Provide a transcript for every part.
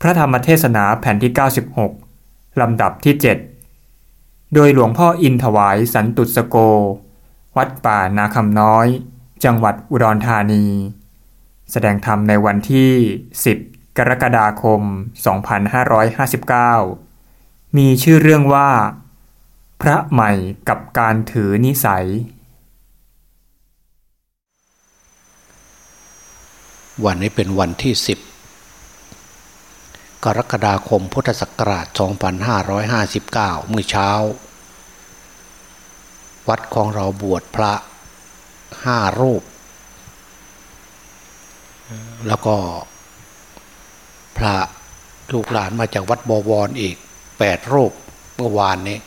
พระธรรมเทศนาแผ่นที่ 96 ลำดับที่ 7 โดยหลวงพ่ออินถวายสันตุสโก วัดป่านาคำน้อย จังหวัดอุดรธานี แสดงธรรมในวันที่ 10 กรกฎาคม 2559 มีชื่อเรื่องว่า พระใหม่กับการถือนิสัย วันนี้เป็นวันที่ 10 กรกฎาคมพุทธศักราช 2559 เมื่อเช้า วัดของเราบวชพระห้ารูป แล้วก็พระลูกหลานมาจากวัดบวรอีกแปดรูปเมื่อวานนี้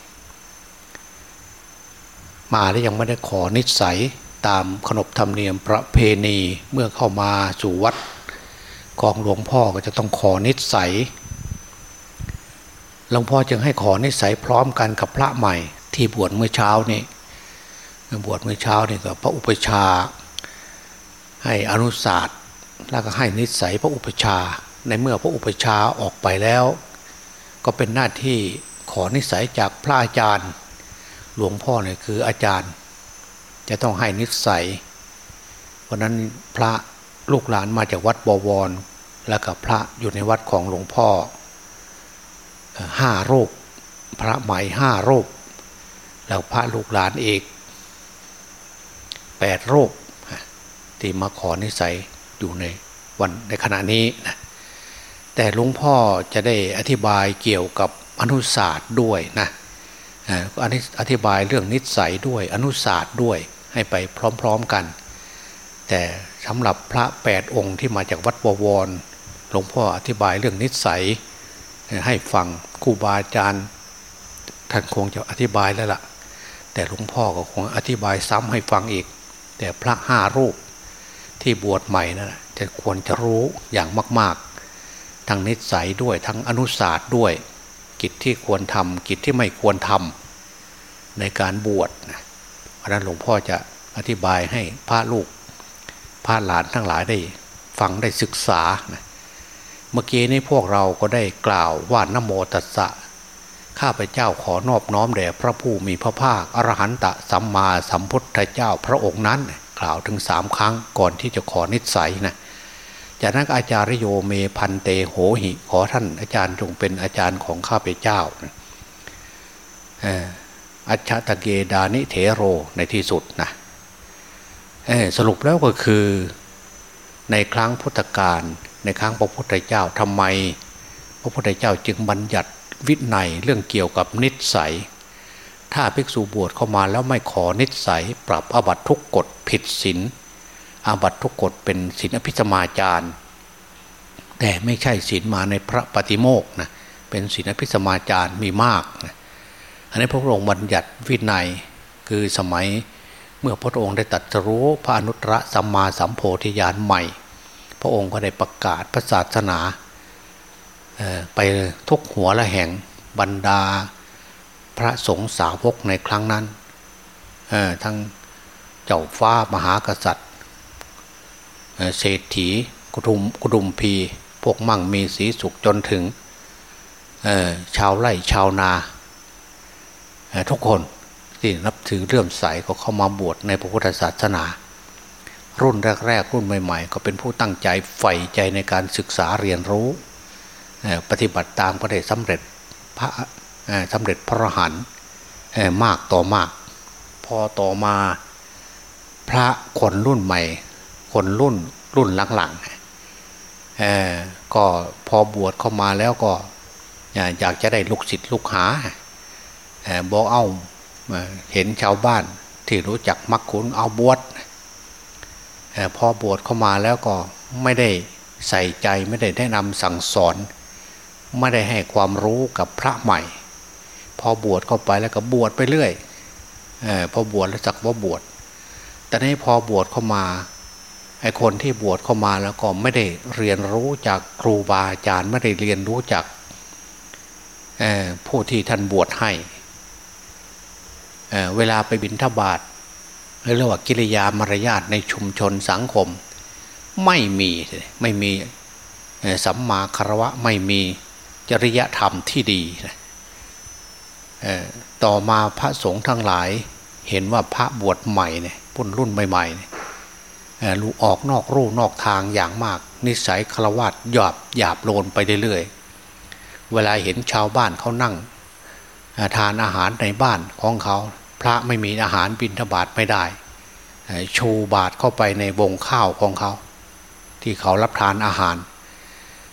มาแล้วยังไม่ได้ขอนิสัยตามขนบธรรมเนียมประเพณีเมื่อเข้ามาสู่วัด ของหลวงพ่อก็จะต้องขอนิสัยหลวงพ่อจึงให้ขอนิสัยพร้อมกันกับพระใหม่ ที่บวชเมื่อเช้านี่บวชเมื่อเช้านี่ก็พระอุปชา ให้อนุศาสตร์แล้วก็ให้นิสัยพระอุปชา ในเมื่อพระอุปชาออกไปแล้ว ก็เป็นหน้าที่ขอนิสัยจากพระอาจารย์ หลวงพ่อเนี่ยคืออาจารย์ จะต้องให้นิสัย เพราะนั้นพระลูกหลานมาจากวัดบวร แล้วกับพระอยู่ในวัดของหลวงพ่อห้ารูปพระใหม่ห้ารูปแล้วพระลูกหลานอีกแปดรูปที่มาขอนิสัยอยู่ในวันในขณะนี้นะแต่หลวงพ่อจะได้อธิบายเกี่ยวกับอนุศาสตร์ด้วยนะอธิบายเรื่องนิสัยด้วยอนุศาสตร์ด้วยให้ไปพร้อมๆกัน แต่สำหรับพระแปดองค์ที่มาจากวัดบวร หลวงพ่ออธิบายเรื่องนิสัย ให้ฟังครูบาอาจารย์ท่านคงจะอธิบายแล้วละ่ะ แต่หลวงพ่อก็คงอธิบายซ้ำให้ฟังอีก แต่พระห้ารูปที่บวชใหม่นะั่นจะควรจะรู้อย่างมาก ๆ ทั้งนิสัยด้วยทั้งอนุศาสตร์ด้วย กิจที่ควรทำกิจที่ไม่ควรทำในการบวชนะเพราะนั้นหลวงพ่อจะอธิบายให้พระลูกพระหลานทั้งหลายได้ฟังได้ศึกษานะ เมื่อกี้นี้พวกเราก็ได้กล่าวว่านโมตัสสะ ข้าพเจ้าขอนอบน้อมแด่พระผู้มีพระภาคอรหันตสัมมาสัมพุทธเจ้าพระองค์นั้น กล่าวถึงสามครั้งก่อนที่จะขอนิสัยนะจากนั้นอาจารย์โยเมพันเตโหหิ ขอท่านอาจารย์จงเป็นอาจารย์ของข้าพเจ้าอัจฉตะเกดานิเทโรในที่สุดนะสรุปแล้วก็คือในครั้งพุทธกาล ในครั้งพระพุทธเจ้าทำไม พระพุทธเจ้าจึงบัญญัติวินัยเรื่องเกี่ยวกับนิสัย ถ้าภิกษุบวชเข้ามาแล้วไม่ขอนิสัย ปรับอบัตทุกกฎผิดศีลอาบัตทุกกฎเป็นศีลอภิสมาจารแต่ไม่ใช่ศีลมาในพระปฏิโมกนะเป็นศีลอภิสมาจารมีมากนะอันนี้พระองค์บัญญัติวินัยคือสมัยเมื่อพระองค์ได้ตัดรู้พระอนุตตรสัมมาสัมโพธิญาณใหม่ พระองค์ก็ได้ประกาศพระศาสนาไปทุกหัวละแห่งบรรดาพระสงฆ์สาวกในครั้งนั้นทั้งเจ้าฟ้ามหากษัตริย์เศรษฐีกุดุมกุดุมพี พวกมั่งมีสีสุขจนถึงชาวไร่ชาวนา ทุกคนที่นับถือเรื่อมใสก็เข้ามาบวชในพระพุทธศาสนา รุ่นแรกๆรุ่นใหม่ ๆ ก็เป็นผู้ตั้งใจใฝ่ใจในการศึกษาเรียนรู้ ปฏิบัติตามก็ได้สำเร็จพระสำเร็จพระหันมากต่อมาก พอต่อมาพระคนรุ่นใหม่ คนรุ่นรุ่นหลังๆก็พอบวชเข้ามาแล้วก็อยากจะได้ลูกศิษย์ลูกหาบอกเอาเห็นชาวบ้านที่รู้จักมักคุ้นเอาบวช พอบวชเข้ามาแล้วก็ไม่ได้ใส่ใจไม่ได้แนะนำสั่งสอน ไม่ได้ให้ความรู้กับพระใหม่ พอบวชเข้าไปแล้วก็บวชไปเรื่อยอพอบวชแล้วจักว่าบวชแต่นี้พอบวชเข้ามาไอ้คนที่บวชเข้ามาแล้วก็ไม่ได้เรียนรู้จากครูบาอาจารย์ไม่ได้เรียนรู้จากผู้ที่ท่านบวชให้เเวลาไปบิณฑบาต เรียกว่ากิริยามารยาทในชุมชนสังคม ไม่มีไม่มีสัมมาคารวะไม่มีจริยธรรมที่ดีต่อมาพระสงฆ์ทั้งหลายเห็นว่าพระบวชใหม่เนี่ยพุ่นรุ่นใหม่ๆเนี่ยรู้ออกนอกรูนอกทางอย่างมาก นิสัยคารวะหยาบหยาบโลนไปเรื่อยๆเวลาเห็นชาวบ้านเขานั่งทานอาหารในบ้านของเขา พระไม่มีอาหารบิณฑบาตไม่ได้ชูบาตเข้าไปในวงข้าวของเขา ที่เขารับทานอาหาร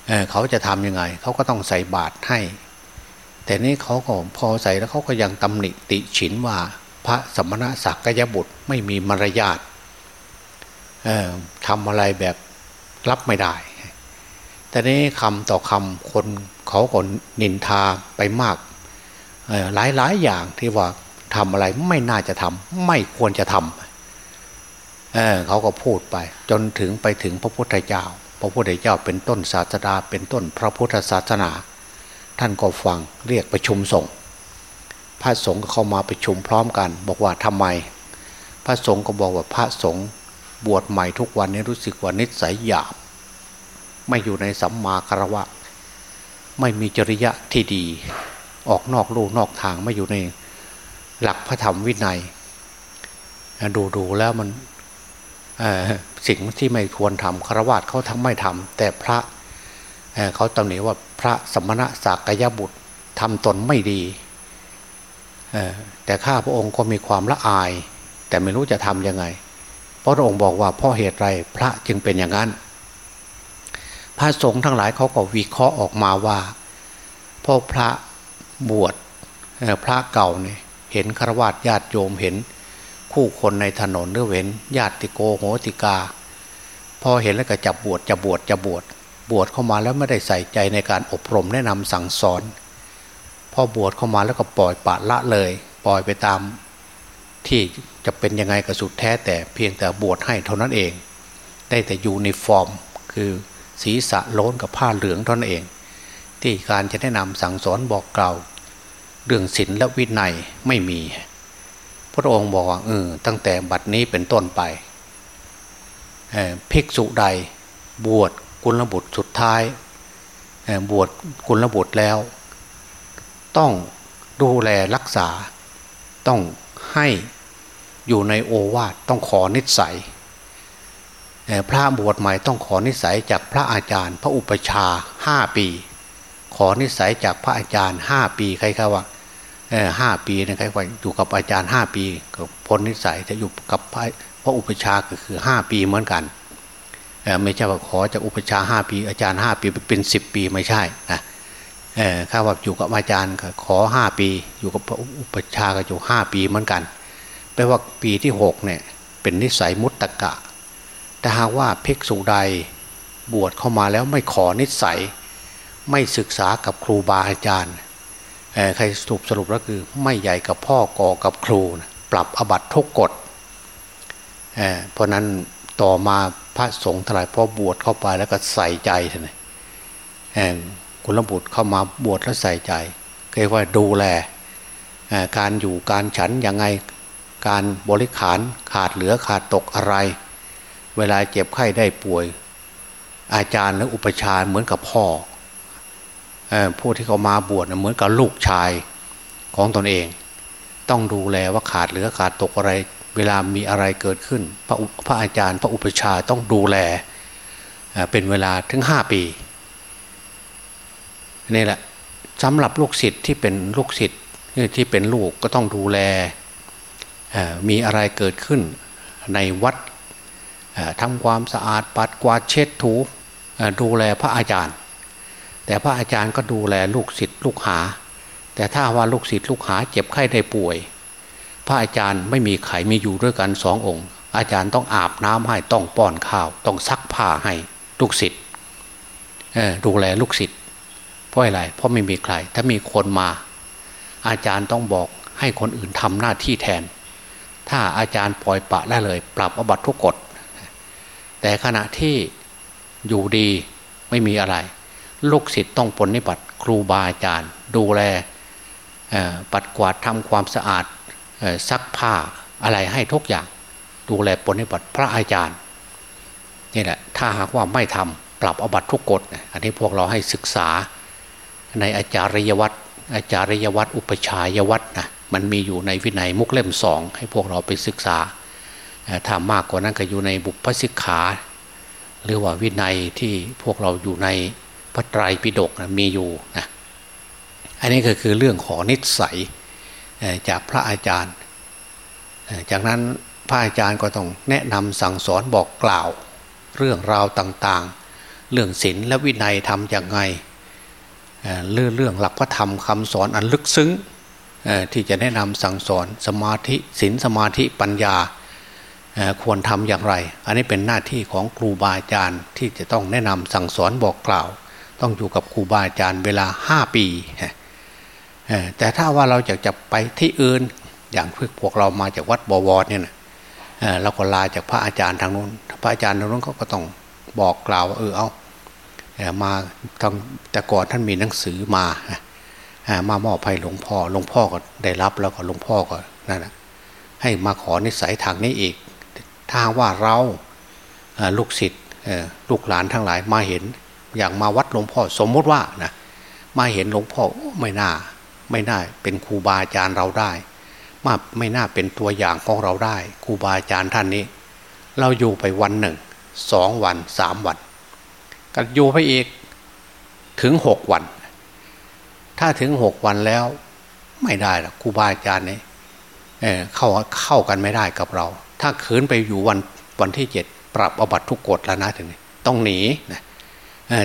เเขาจะทำยังไง เขาก็ต้องใส่บาตรให้ แต่นี้เขาก็พอใส่แล้วเขาก็ยังตำหนิติฉินว่า พระสมณะศักยบุตรไม่มีมารยาททำอะไรแบบรับไม่ได้ แต่นี้คำต่อคำคนเขาก็นินทาไปมากหลายหลายอย่างที่ว่า ทำอะไรไม่น่าจะทำไม่ควรจะทำเเขาก็พูดไป จนถึงไปถึงพระพุทธเจ้า พระพุทธเจ้าเป็นต้นศาสดาเป็นต้นพระพุทธศาสนา ท่านก็ฟังเรียกประชุมสงฆ์พระสงฆ์ก็เข้ามาประชุมพร้อมกัน บอกว่าทำไม พระสงฆ์ก็บอกว่าพระสงฆ์บวชใหม่ทุกวันนี้รู้สึกว่านิสัยหยาบ ไม่อยู่ในสัมมาคารวะ ไม่มีจริยะที่ดี ออกนอกลูนอกทางไม่อยู่ใน หลักพระธรรมวินัย ดูดูแล้วมันสิ่งที่ไม่ควรทำคารวะเขาทั้งไม่ทำแต่พระเขาตำหนิว่าพระสมณะสากยบุตรทำตนไม่ดี แต่ข้าพระองค์ก็มีความละอาย แต่ไม่รู้จะทำยังไง พระองค์บอกว่าเพราะเหตุไรพระจึงเป็นอย่างนั้น พระสงฆ์ทั้งหลายเขาก็วิเคราะห์ออกมาว่าพ่อพระบวชพระเก่าเนี่ย เห็นฆราวาสญาติโยมเห็น คู่คนในถนนหรือเห็นญาติโกโหติกา พอเห็นแล้วก็จับบวชจะบวชจะบวชบวชเข้ามาแล้วไม่ได้ใส่ใจในการอบรมแนะนำสั่งสอน พอบวชเข้ามาแล้วก็ปล่อยปะละเลย ปล่อยไปตาม ที่จะเป็นยังไงก็สุดแท้แต่เพียงแต่บวชให้เท่านั้นเอง ได้แต่ยูนิฟอร์ม คือศีรษะโล้นกับผ้าเหลืองเท่านั้นเอง ที่การจะแนะนำสั่งสอนบอกกล่าว เรื่องศีลและวินัยไม่มี พระองค์บอกว่าเออตั้งแต่บัดนี้เป็นต้นไปภิกษุใดบวชกุลบุตรสุดท้ายบวชกุลบุตรแล้ว ต้องดูแลรักษา ต้องให้อยู่ในโอวาทต้องขอนิสัยพระบวชใหม่ต้องขอนิสัยจากพระอาจารย์ พระอุปชาห้าปี ขอนิสัยจากพระอาจารย์ห้าปีใครครับว่า ห้าปีนะครว่าอยู่กับอาจารย์ห้าปีกับพ้นนิสัยจะอยู่กับพระพระอุปชาก็คือห้าปีเหมือนกันไม่ใช่ว่าขอจากอุปชาห้าปี อาจารย์ห้าปีเป็นสิบปีไม่ใช่นะข้าว่าอยู่กับอาจารย์ขอห้าปี อยู่กับพระอุปชาก็อยู่ห้าปีเหมือนกันแปลว่าปีที่หกเนี่ยเป็นนิสัยมุตตะกะแต่หากว่าภิกษุใดบวชเข้ามาแล้วไม่ขอนิสัย ไม่ศึกษากับครูบาอาจารย์ ใครสรุปสรุปแล้วคือ ไม่ใหญ่กับพ่อก่อกับครูปรับอบัตทุกกฎเเพราะนั้นต่อมาพระสงฆ์ทลายพ่อบวชเข้าไปแล้วก็ใส่ใจท่านกุลบุตรเข้ามาบวชแล้วใส่ใจเรียกว่าดูแลการอยู่การฉันยังไงการบริขารขาดเหลือขาดตกอะไร เวลาเจ็บไข้ได้ป่วย อาจารย์และอุปชาเหมือนกับพ่อ ผู้ที่เขามาบวชเหมือนกับลูกชายของตนเอง ต้องดูแลว่าขาดเหลือขาดตกอะไร เวลามีอะไรเกิดขึ้น พระพระอาจารย์ พระอุปชาต้องดูแลเป็นเวลาถึงห้าปีนี่แหละสำหรับลูกศิษย์ที่เป็นลูกศิษย์ที่เป็นลูกก็ต้องดูแลมีอะไรเกิดขึ้นในวัดทำความสะอาดปัดกวาดเช็ดถูดูแลพระอาจารย์ แต่พระอาจารย์ก็ดูแลลูกศิษย์ลูกหา แต่ถ้าว่าลูกศิษย์ลูกหาเจ็บไข้ได้ป่วย พระอาจารย์ไม่มีไขมีอยู่ด้วยกันสององค์ อาจารย์ต้องอาบน้ำให้ต้องป้อนข้าว ต้องซักผ้าให้ลูกศิษย์ดูแลลูกศิษย์เพราะอะไรเพราะไม่มีใคร ถ้ามีคนมา อาจารย์ต้องบอกให้คนอื่นทำหน้าที่แทน ถ้าอาจารย์ปล่อยปะได้เลย ปรับอบัตทุกกฎแต่ขณะที่อยู่ดีไม่มีอะไร ลูกศิษย์ต้องปนิบัติครูบาอาจารย์ ดูแลปัดกวาดทำความสะอาดซักผ้าอะไรให้ทุกอย่าง ดูแลปนิบัติพระอาจารย์นี่แหละถ้าหากว่าไม่ทปรับอบัตทุกกฎอันนี้พวกเราให้ศึกษาในอาจารยวัตรอาจารยวัตรอุปชายวัตรนะมันมีอยู่ในวินัยมุกเล่มสองให้พวกเราไปศึกษาถ้ามากกว่านั้นก็อยู่ในบุพสิกขา หรือว่าวินัยที่พวกเราอยู่ใน พระไตรปิฎกนะมีอยู่นะอันนี้ก็คือเรื่องของนิสัยจากพระอาจารย์ จากนั้นพระอาจารย์ก็ต้องแนะนำสั่งสอนบอกกล่าว เรื่องราวต่างๆ เรื่องศีลและวินัยทำอย่างไงเรื่องเรื่องหลักพระธรรมคำสอนอันลึกซึ้งที่จะแนะนำสั่งสอนสมาธิศีลสมาธิปัญญาควรทำอย่างไร อันนี้เป็นหน้าที่ของครูบาอาจารย์ที่จะต้องแนะนำสั่งสอนบอกกล่าว ต้องอยู่กับครูบาอาจารย์เวลาห้าปีแต่ถ้าว่าเราอยากจะไปที่อื่นอย่างพวกเรามาจากวัดบวรเนี่ยนะเราก็ลาจากพระอาจารย์ทางนู้น พระอาจารย์ทางนู้นเขาก็ต้องบอกกล่าวว่าเออเอามาทางแต่ก่อนท่านมีหนังสือมามามอบให้หลวงพ่อหลวงพ่อก็ได้รับแล้วก็หลวงพ่อก็นั่นแหะให้มาขอนิสัยทางนี้อีก ถ้าว่าเราลูกศิษย์ลูกหลานทั้งหลายมาเห็น อย่างมาวัดหลวงพ่อสมมติว่านะมาเห็นหลวงพ่อไม่น่า ไม่น่าเป็นครูบาอาจารย์เราได้ มาไม่น่าเป็นตัวอย่างของเราได้ครูบาอาจารย์ท่านนี้ เราอยู่ไปวันหนึ่งสองวันสามวันก็อยู่ไปอีกถึงหกวัน ถ้าถึงหกวันแล้ว ไม่ได้หรอกครูบาอาจารย์นี่เเข้าเข้ากันไม่ได้กับเรา ถ้าขืนไปอยู่วันวันที่เจ็ดปรับอบัตทุกกฎแล้วนะถึงต้องหนีนะ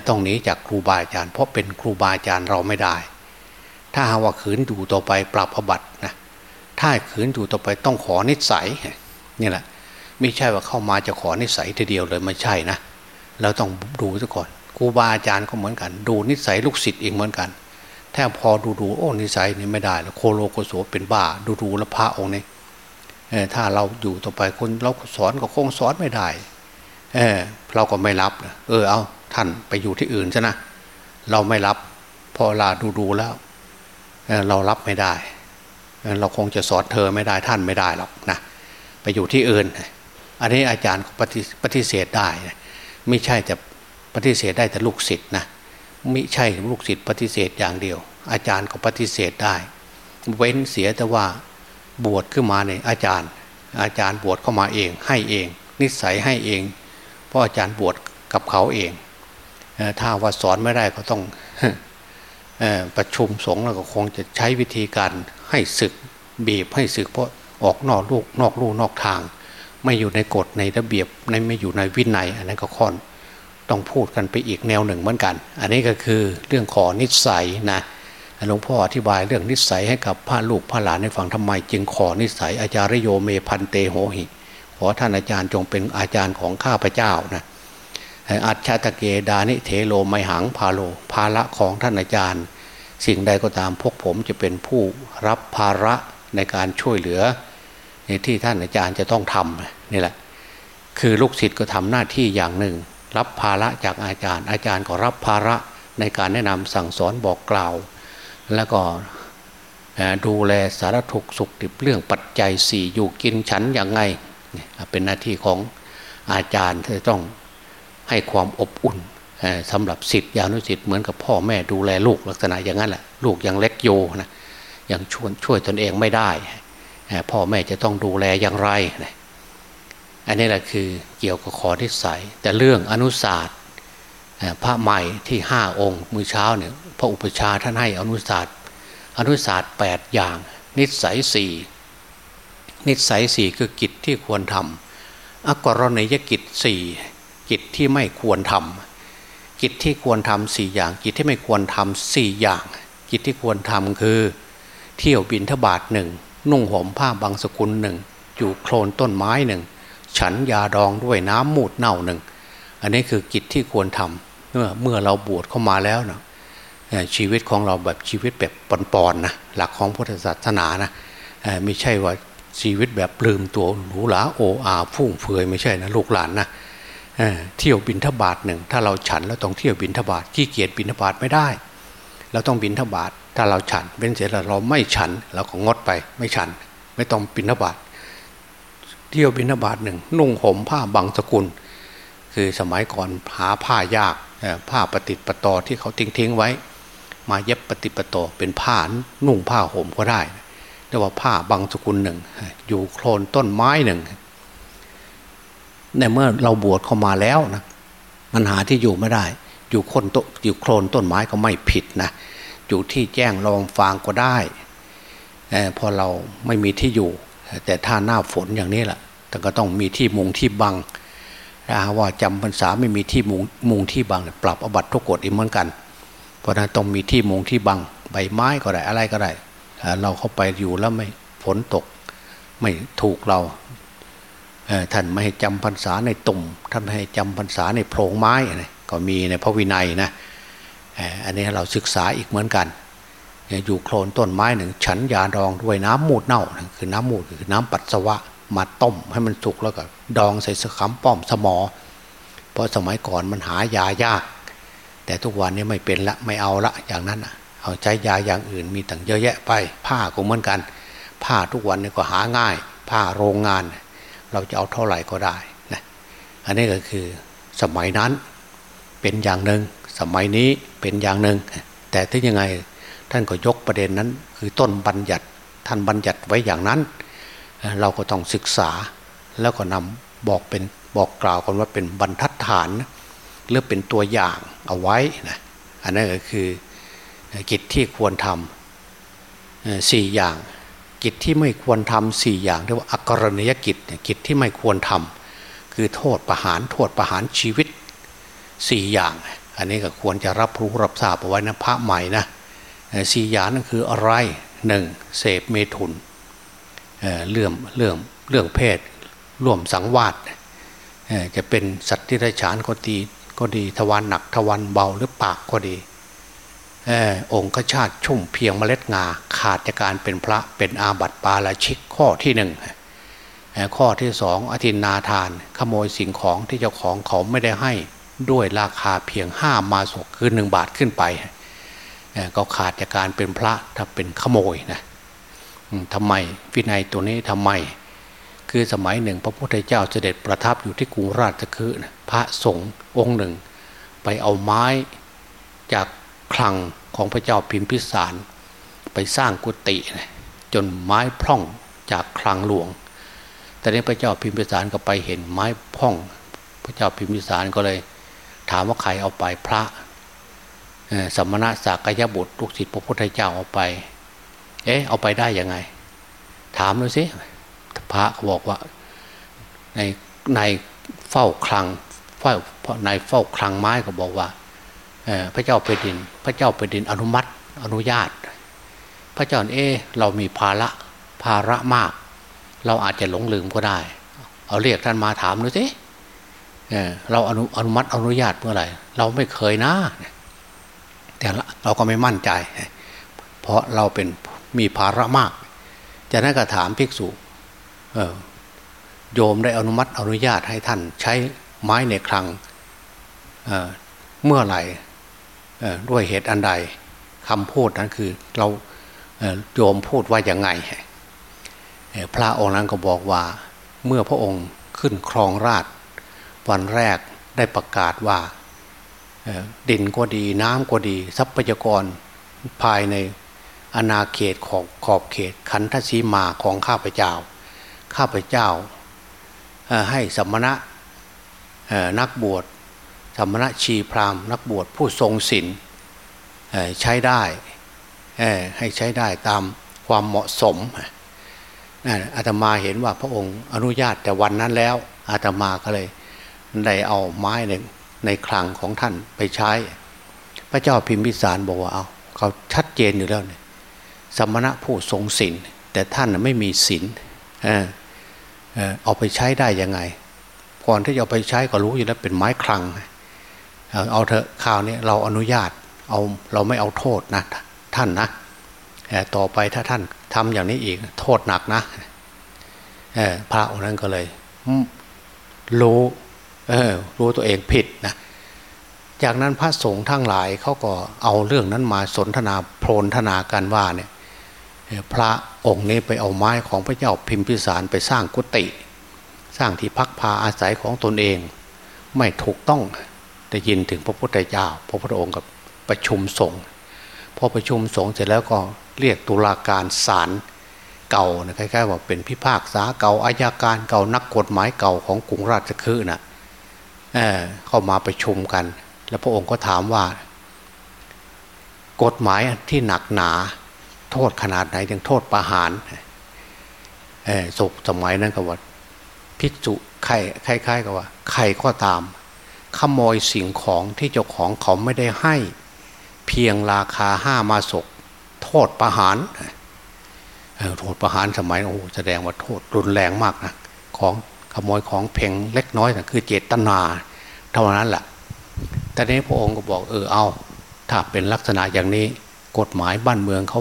ต้องหนีจากครูบาอาจารย์ เพราะเป็นครูบาอาจารย์เราไม่ได้ ถ้าหาว่าขืนอยู่ต่อไปปรับอบัตนะถ้าขืนอยู่ต่อไปต้องขอนิสัยนี่แหละ ไม่ใช่ว่าเข้ามาจะขอนิสัยทีเดียวเลยไม่ใช่นะเราต้องดูซะก่อนครูบาอาจารย์ก็เหมือนกัน ดูนิสัยลูกศิษย์เองเหมือนกันถ้าพอดูดูโอ้นิสัยนี่ไม่ได้แล้วโคโลโกโสเป็นบ้า ดูดูแล้วพระองค์นี่ถ้าเราอยู่ต่อไปคนเราสอนก็คงสอนไม่ได้เออเราก็ไม่รับเออเอา ท่านไปอยู่ที่อื่นซะนะเราไม่รับพอลาดูดูแล้วเเรารับไม่ได้ เราคงจะสอนเธอไม่ได้ท่านไม่ได้หรอกนะไปอยู่ที่อื่น อันนี้อาจารย์ปฏิปฏิเสธได้ไม่ใช่จะปฏิเสธได้แต่ลูกศิษย์นะไม่ใช่ลูกศิษย์ปฏิเสธอย่างเดียว อาจารย์ก็ปฏิเสธได้ เว้นเสียแต่ว่าบวชขึ้นมาเนี่ยอาจารย์ อาจารย์บวชเข้ามาเองให้เอง นิสัยให้เอง เพราะอาจารย์บวชกับเขาเอง ถ้าว่าสอนไม่ได้ก็ต้องประชุมสงฆ์แล้วก็คงจะใช้วิธีการให้ศึกบีบให้ศึกเพราะออกนอกลูกนอกลูกนอกทาง ไม่อยู่ในกฎในระเบียบในไม่อยู่ในวินัยอันนั้นก็ค่อนต้องพูดกันไปอีกแนวหนึ่งเหมือนกัน อันนี้ก็คือเรื่องขอนิสัยนะหลวงพ่ออธิบายเรื่องนิสัยให้กับพระลูกพระหลานให้ฟังทำไม จึงขอนิสัยอาจารย์โยเมพันเตโหหิ ขอท่านอาจารย์จงเป็นอาจารย์ของข้าพเจ้านะ อัจฉตะเกดานิเทโลไมหังพาโล ภาระของท่านอาจารย์ สิ่งใดก็ตามพวกผมจะเป็นผู้รับภาระในการช่วยเหลือ ในที่ท่านอาจารย์จะต้องทำนี่แหละ คือลูกศิษย์ก็ทำหน้าที่อย่างหนึ่ง รับภาระจากอาจารย์ อาจารย์ก็รับภาระในการแนะนำสั่งสอนบอกกล่าว แล้วก็ดูแลสารถุกสุขติบเรื่องปัจจัยสี่อยู่กินฉันอย่างไง เป็นหน้าที่ของอาจารย์ที่ต้อง ให้ความอบอุ่นสำหรับสิทธิยานุสิทธิ์เหมือนกับพ่อแม่ดูแลลูกลักษณะอย่างนั้นแหละลูกยังเล็กโยนะยังช่วยช่วยตนเองไม่ได้ พ่อแม่จะต้องดูแลอย่างไรอันนี้แหละคือเกี่ยวกับขอทิสัย แต่เรื่องอนุศาสตร์พระใหม่ที่ห้าองค์มือเช้าเนี่ยพระอุปชาท่านให้อนุศาสตร์ อนุศาสตร์แปดอย่าง นิสัยสี่นิสัยสี่คือกิจที่ควรทำอกรณียกิจสี่ กิจที่ไม่ควรทำกิจที่ควรทำสี่อย่าง กิจที่ไม่ควรทำสี่อย่าง กิจที่ควรทำคือ เที่ยวบินทบาทหนึ่งนุ่งห่มผ้าบางสกุลหนึ่งอยู่โคลนต้นไม้หนึ่งฉันยาดองด้วยน้ำมูดเน่าหนึ่ง อันนี้คือกิจที่ควรทำเมื่อเมื่อเราบวชเข้ามาแล้วนะชีวิตของเราแบบชีวิตแบบปอนๆนะหลักของพุทธศาสนานะไม่ใช่ว่าชีวิตแบบลืมตัวหรูหราโออาฟุ่งเฟือยไม่ใช่นะลูกหลานนะ เที่ยวบินทบาทหนึ่งถ้าเราฉันเราต้องเที่ยวบินทบาทขี้เกียจบินทบาทไม่ได้ เราต้องบินทบาทถ้าเราฉันเป็นเสร็จแล้วเราไม่ฉันเราก็งดไปไม่ฉัน ไม่ต้องบินทบาทเที่ยวบินาบาตหนึ่งนุ่งห่มผ้าบางสกุล คือสมัยก่อนหาผ้ายากผ้าปฏิปตอที่เขาทิ้งทิ้งไว้ มาเย็บปฏิปตอเป็นผ้านุ่งผ้าห่มก็ได้เรียกว่าผ้าบางสกุลหนึ่งอยู่โคลนต้นไม้หนึ่ง ในเมื่อเราบวชเข้ามาแล้วนะมันหาที่อยู่ไม่ได้ อยู่คนโตอยู่โคลนต้นไม้ก็ไม่ผิดนะอยู่ที่แจ้งรองฟางก็ได้พอเราไม่มีที่อยู่ แต่ถ้าหน้าฝนอย่างนี้แหละแต่ก็ต้องมีที่มุงที่บังถ้าว่าจำพรรษาไม่มีที่มุงมุงที่บังปรับอบัตทุกกฎอีกเหมือนกัน เพราะนั้นต้องมีที่มุงที่บังใบไม้ก็ได้อะไรก็ได้ เราเข้าไปอยู่แล้วไม่ฝนตกไม่ถูกเรา ท่านไม่ให้จำพรรษาในตุ่ม ท่านไม่ให้จำพรรษาในโพรงไม้ก็มีในพระวินัยนะอันนี้เราศึกษาอีกเหมือนกัน อยู่โคลนต้นไม้หนึ่งฉันยาดองด้วยน้ำมูดเน่า คือน้ำมูดคือน้ำปัสสาวะมาต้มให้มันสุกแล้วก็ดองใส่สคัมป้อมสมอ เพราะสมัยก่อนมันหายายาก แต่ทุกวันนี้ไม่เป็นละไม่เอาละอย่างนั้นเอาใช้ยาอย่างอื่นมีต่างเยอะแยะไป ผ้าก็เหมือนกัน ผ้าทุกวันนี้ก็หาง่าย ผ้าโรงงานเเราจะเอาเท่าไหร่ก็ได้นะอันนี้ก็คือสมัยนั้นเป็นอย่างหนึ่ง สมัยนี้เป็นอย่างหนึ่ง แต่ที่ยังไงท่านก็ยกประเด็นนั้น คือต้นบัญญัติท่านบัญญัติไว้อย่างนั้น เราก็ต้องศึกษาแล้วก็นำบอกเป็นบอกกล่าวกันว่าเป็นบรรทัดฐานหรือเป็นตัวอย่างเอาไว้นะอันนั้นก็คือกิจที่ควรทำสี่อย่าง กิจที่ไม่ควรทำสี่อย่างเรียกว่าอักรณียกิจกิจที่ไม่ควรทำคือโทษประหารโทษประหารชีวิตสี่อย่าง อันนี้ก็ควรจะรับรู้รับทราบเอาไว้นะพระใหม่นะสี่อย่างนั่นคืออะไรหนึ่งเสพเมถุนเรื่องเรื่องเรื่องเพศร่วมสังวาสจะเป็นสัตว์ที่ไรฉานก็ดีก็ดีทวารหนักทวารเบาหรือปากก็ดี องค์ชาติชุ่มเพียงเมล็ดงาขาดจากการเป็นพระเป็นอาบัติปาราชิกข้อที่หนึ่งข้อที่สองอธินาทาน ขโมยสิ่งของที่เจ้าของเขาไม่ได้ให้ด้วยราคาเพียงห้ามาศกคือหนึ่งบาทขึ้นไป ก็ขาดจากการเป็นพระถ้าเป็นขโมยนะทำไมวินัยตัวนี้ทำไม คือสมัยหนึ่ง พระพุทธเจ้าเสด็จประทับอยู่ที่กรุงราชคฤห์พระสงฆ์องค์หนึ่ง ไปเอาไม้จาก คลังของพระเจ้าพิมพิสารไปสร้างกุฏิจนไม้พร่องจากคลังหลวง แต่นี้พระเจ้าพิมพิสารก็ไปเห็นไม้พร่อง พระเจ้าพิมพิสารก็เลย ถามว่าใครเอาไปพระสมณะสากยบุตรลูกศิษย์พระพุทธเจ้าเอาไป เอ๊ะเอาไปได้ยังไง ถามดูสิพระเขาบอกว่าในในเฝ้าคลังเฝ้าในเฝ้าคลังไม้ก็บอกว่า พระเจ้าแผ่นดิน พระเจ้าแผ่นดินอนุมัติอนุญาต พระเจ้าเอเรามีภาระภาระมาก เราอาจจะหลงลืมก็ได้ เอาเรียกท่านมาถามดูสิเราอนุอนุมัติอนุญาตเมื่อไหร่เราไม่เคยนะ แต่เราก็ไม่มั่นใจ เพราะเราเป็นมีภาระมากจากนั้นก็ถามภิกษุโยมได้อนุมัติอนุญาตให้ท่านใช้ไม้ในครังเเมื่อไหร่ ด้วยเหตุอันใดคำพูดนั้นคือเราโยมพูดว่าอย่างไง พระองค์นั้นก็บอกว่าเมื่อพระองค์ขึ้นครองราช วันแรกได้ประกาศว่าดินก็ดีน้ำก็ดี ทรัพยากรภายในอาณาเขตของขอบเขตขันธสีมาของข้าพเจ้า ข้าพเจ้าให้สมณะนักบวช สมณะชีพรามนักบวชผู้ทรงศีลใช้ได้ให้ใช้ได้ตามความเหมาะสมอาตมาเห็นว่าพระองค์อนุญาตแต่วันนั้นแล้วอาตมาก็เลยได้เอาไม้ในในคลังของท่านไปใช้ พระเจ้าพิมพิสารบอกว่าเอาเขาชัดเจนอยู่แล้วเนี่ยสมณะผู้ทรงศีลแต่ท่านไม่มีศีลเออเอาไปใช้ได้ยังไงก่อนที่จะเอาไปใช้ก็รู้อยู่แล้วเป็นไม้คลัง เอาเถอะข่าวนี้เราอนุญาตเอาเราไม่เอาโทษนะท่านนะต่อไปถ้าท่านทำอย่างนี้อีกโทษหนักนะพระองค์นั้นก็เลยรู้รู้ตัวเองผิดนะจากนั้นพระสงฆ์ทั้งหลายเขาก็เอาเรื่องนั้นมาสนทนาโพลนทนากันว่าเนี่ยพระองค์นี้ไปเอาไม้ของพระเจ้าพิมพิสารไปสร้างกุฏิสร้างที่พักพาอาศัยของตนเอง ไม่ถูกต้อง ได้ยินถึงพระพุทธเจ้า พระพุทธองค์กับประชุมสงฆ์พอประชุมสงฆ์เสร็จแล้วก็เรียกตุลาการศาลเก่านะคล้ายๆว่าเป็นพิพากษาเก่าอายาการเก่านักกฎหมายเก่าของกรุงราชคฤห์นะเเข้ามาประชุมกัน แล้วพระองค์ก็ถามว่า กฎหมายที่หนักหนา โทษขนาดไหนถึงโทษประหารศพสมัยนั้นก็ว่าภิกษุใครคล้ายๆกับว่า ใครก็ตาม ขโมยสิ่งของที่เจ้าของเขาไม่ได้ให้ เพียงราคาห้ามาศก โทษประหารโทษประหารสมัยโอ้แสดงว่าโทษรุนแรงมากนะของขโมยของเพ่งเล็กน้อยนะคือเจตนา เท่านั้นแหละแต่นี้พระองค์ก็บอกเออเอา ถ้าเป็นลักษณะอย่างนี้กฎหมายบ้านเมืองเขา